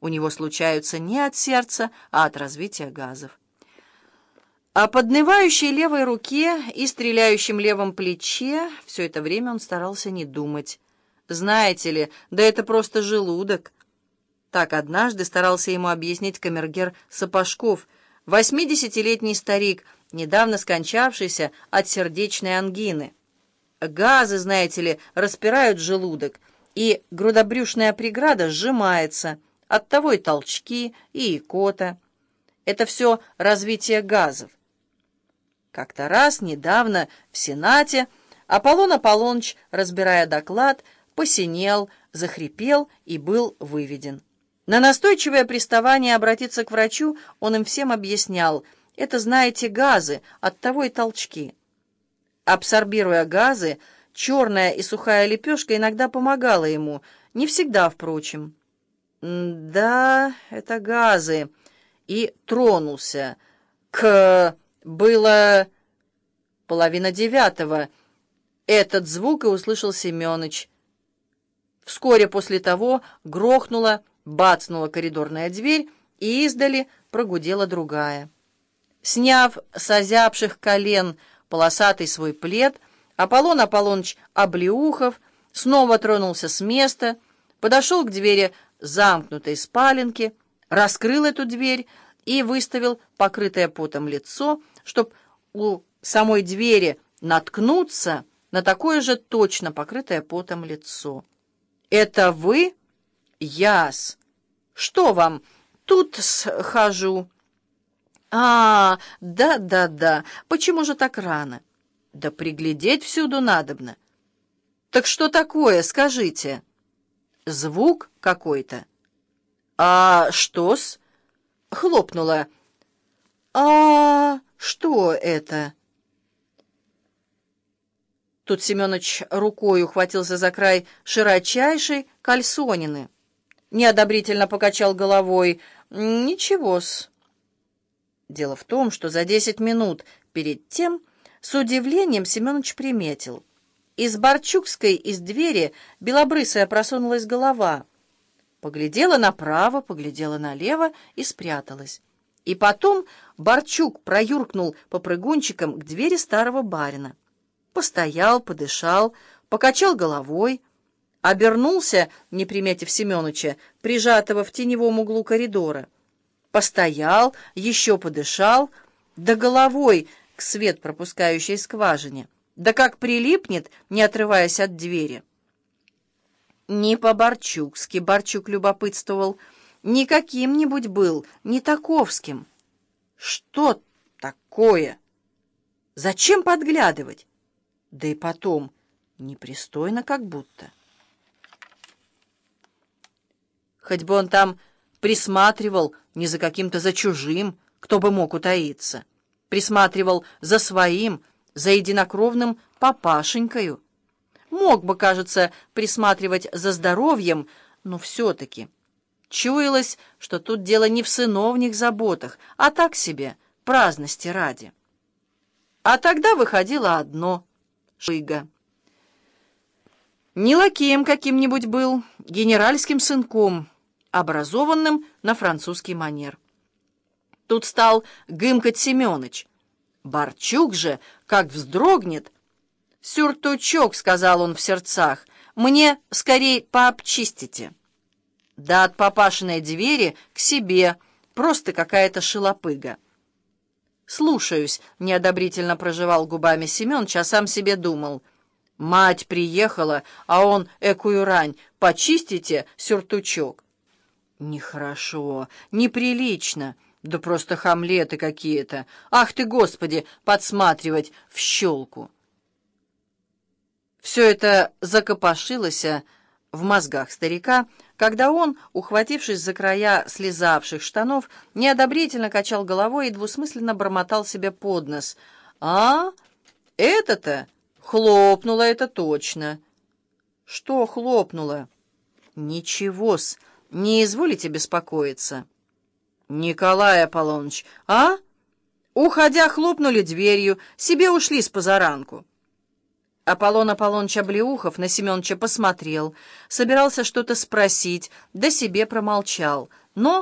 у него случаются не от сердца, а от развития газов. О поднывающей левой руке и стреляющем левом плече все это время он старался не думать. Знаете ли, да это просто желудок. Так однажды старался ему объяснить камергер Сапожков, восьмидесятилетний старик, недавно скончавшийся от сердечной ангины. Газы, знаете ли, распирают желудок, и грудобрюшная преграда сжимается, оттого и толчки, и икота. Это все развитие газов. Как-то раз недавно в Сенате Аполлон Аполлоныч, разбирая доклад, посинел, захрипел и был выведен. На настойчивое приставание обратиться к врачу он им всем объяснял. Это, знаете, газы, оттого и толчки. Абсорбируя газы, черная и сухая лепешка иногда помогала ему, не всегда, впрочем. «Да, это газы». И тронулся. «К...» Было половина девятого. Этот звук и услышал Семёныч. Вскоре после того грохнула, бацнула коридорная дверь, и издали прогудела другая. Сняв с озябших колен полосатый свой плед, Аполлон Аполлоныч Облеухов снова тронулся с места, подошел к двери замкнутой спаленки, раскрыл эту дверь и выставил покрытое потом лицо, чтоб у самой двери наткнуться на такое же точно покрытое потом лицо. «Это вы?» «Яс. Что вам? Тут схожу». «А, да-да-да. Почему же так рано?» «Да приглядеть всюду надобно». «Так что такое, скажите?» «Звук какой-то». «А что-с?» Хлопнула. «А, что это?» Тут Семенович рукой ухватился за край широчайшей кальсонины. Неодобрительно покачал головой. «Ничего-с». Дело в том, что за десять минут перед тем с удивлением Семенович приметил. Из Борчукской из двери белобрысая просунулась голова. Поглядела направо, поглядела налево и спряталась. И потом Борчук проюркнул по прыгунчикам к двери старого барина. Постоял, подышал, покачал головой, обернулся, не приметив Семеныча, прижатого в теневом углу коридора. Постоял, еще подышал, да головой к свет пропускающей скважине, да как прилипнет, не отрываясь от двери. Не по-борчукски Борчук любопытствовал — не каким-нибудь был, не таковским. Что такое? Зачем подглядывать? Да и потом, непристойно как будто. Хоть бы он там присматривал не за каким-то за чужим, кто бы мог утаиться. Присматривал за своим, за единокровным папашенькою. Мог бы, кажется, присматривать за здоровьем, но все-таки... Чуялось, что тут дело не в сыновних заботах, а так себе, праздности ради. А тогда выходило одно — Шига. Не лакеем каким-нибудь был, генеральским сынком, образованным на французский манер. Тут стал гымкать Семёныч. Борчук же, как вздрогнет. «Сюртучок», — сказал он в сердцах, — «мне скорей пообчистите». Да от папашиной двери к себе, просто какая-то шелопыга. «Слушаюсь», — неодобрительно проживал губами Семёныч, а сам себе думал. «Мать приехала, а он, экую рань, почистите сюртучок». «Нехорошо, неприлично, да просто хамлеты какие-то. Ах ты, Господи, подсматривать в щелку!» Все это закопошилось в мозгах старика, когда он, ухватившись за края слезавших штанов, неодобрительно качал головой и двусмысленно бормотал себе под нос. «А, это-то хлопнуло это точно!» «Что хлопнуло?» «Ничего-с, не изволите беспокоиться». «Николай Аполлоныч, а?» Уходя, хлопнули дверью, себе ушли с позаранку. Аполлон Аполлоныч Облеухов на Семеновича посмотрел, собирался что-то спросить, да себе промолчал, но...